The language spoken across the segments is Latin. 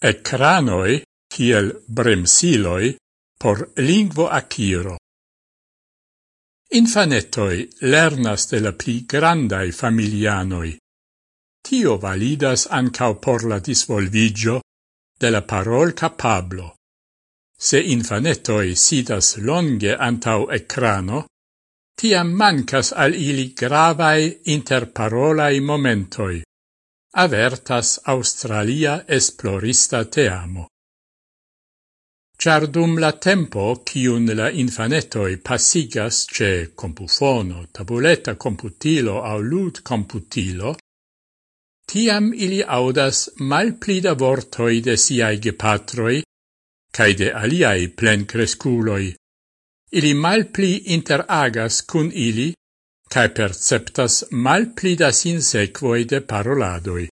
Ecranoi kiel bremsiloi por lingvo aciro. Infanetoi lernas de la pli grandai familianoi. Tio validas ancau por la disvolvigio de la parol capablo. Se infanetoi sidas longe antau ecrano, tiam mancas al ili gravae interparolai momentoi avertas Australia esplorista teamo. Char dum la tempo cium la infanetoi passigas ce compufono, tabuleta computilo au lud computilo, tiam ili audas malplida vortoi de siai gepatroi cae de aliai plencresculoi. Ili malpli interagas cun ili, cae perceptas mal pli da de paroladoi.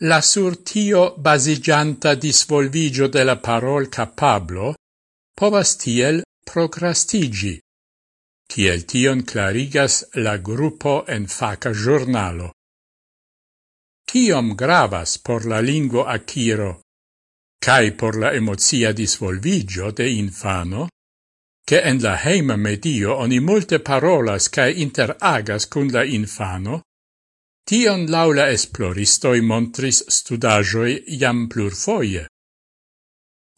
La sur tio basigianta disvolvigio de la parol capablo povas tiel procrastigi, kiel tion clarigas la gruppo en faca giornalo. Tiom gravas por la lingua aciro, cae por la emozia disvolvigio de infano, che en la heima medio oni multe parolas cae interagas cun la infano, tion laula esploristoi montris studajoi jam plurfoie.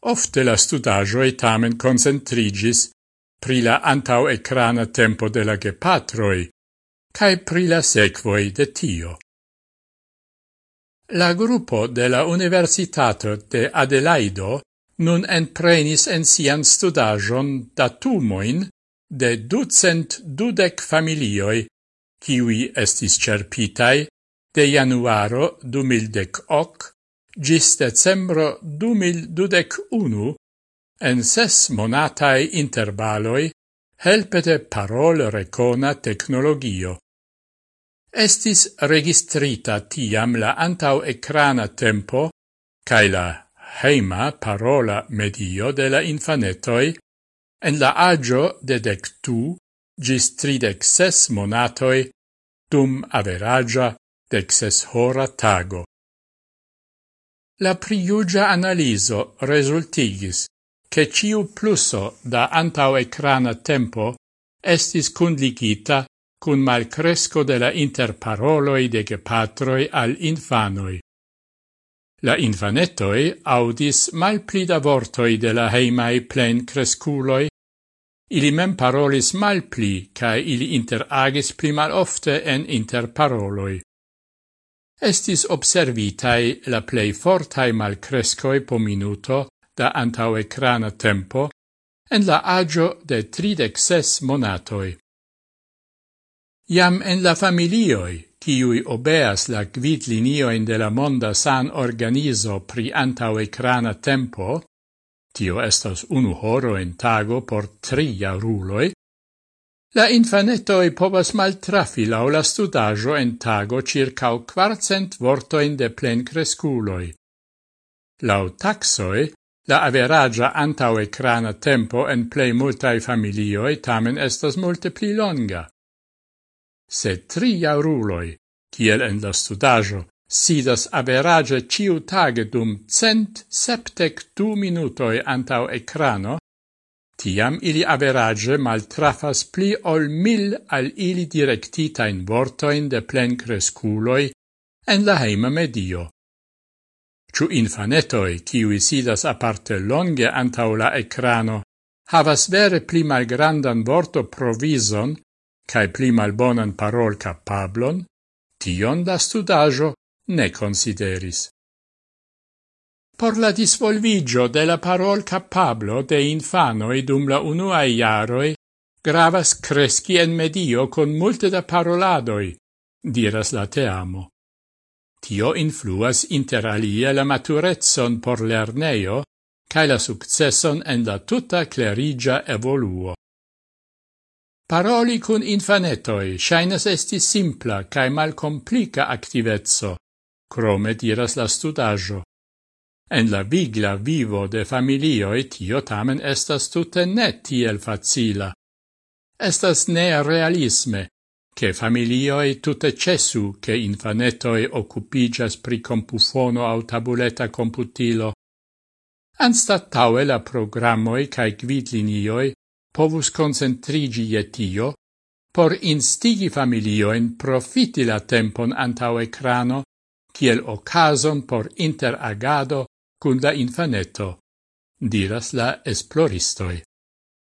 Ofte la studagioi tamen concentrigis pri la antau ecrana tempo de la gepatroi, cae pri la sequoi de tio. La gruppo de la Universitato de Adelaido nun enprenis en sian studajon datumoin de ducent dudec familioi, kiwi estis cerpitai de januaro 2018 gis decembro 2021 en ses monatae intervaloi helpete parol recona technologio. Estis registrita tiam la antau ecrana tempo cae la heima parola medio de la infanetoi, en la agio de dec du gis tridec ses monatoi dum averagia dec ses hora tago. La priugia analiso resultigis che ciu pluso da antau ecrana tempo estis cundligita cun malcresco de la interparoloi de gepatroi al infanoi. La infanetoi audis mal pli vortoi de la heimai plen cresculoi, ili mem parolis mal pli, cae ili interagis pli mal ofte en interparoloi. Estis observitai la plei fortai malcrescoi po minuto da antauecrana tempo en la agio de tridec ses monatoi. Iam en la familioi kiui obeas la quid linioin de la monda san organizo pri antau ecrana tempo, tio estas unu horo in tago por tri jaruloi, la infanetoi povas maltrafi lau la studajo en tago circa quarcent vortoin de plen cresculoi. Lau taxoi, la averagia antau ecrana tempo en plei multai familioi tamen estas multe pli longa se tri jauruloi, kiel en la studajo, sidas average ciu tage dum cent septec du minutoi antau ecrano, tiam ili average maltrafas pli ol mil al ili directitain vortoin de plen cresculoi en la heima medio. Ciu infanetoi, kiui sidas aparte longe antau la ecrano, havas vere pli malgrandan vorto provison cae pli malbonan parol capablon, tion da studajo ne consideris. Por la disvolvigio de la parol capablo de infanoi dum la unuae iaroi, gravas cresci en medio con multe da paroladoi, diras la teamo. Tio influas inter alie la maturezzon por lerneo, cae la successon en la tuta clerigia evoluo. Paroli cun infanetoi shainas esti simpla cae malcomplica activezzo, crome diras la studaggio. En la vigla vivo de familioi tio tamen estas tutte ne tiel facila. Estas ne realisme, che familioi tutte cesu che infanetoi occupigas pri compufono au tabuleta computilo. Anstattaue la programmoi cae gvidlinioi povus concentrigi etio, por instigi familioin profiti la tempon antau ecrano, kiel ocason por interagado cun la infaneto, diras la esploristoi.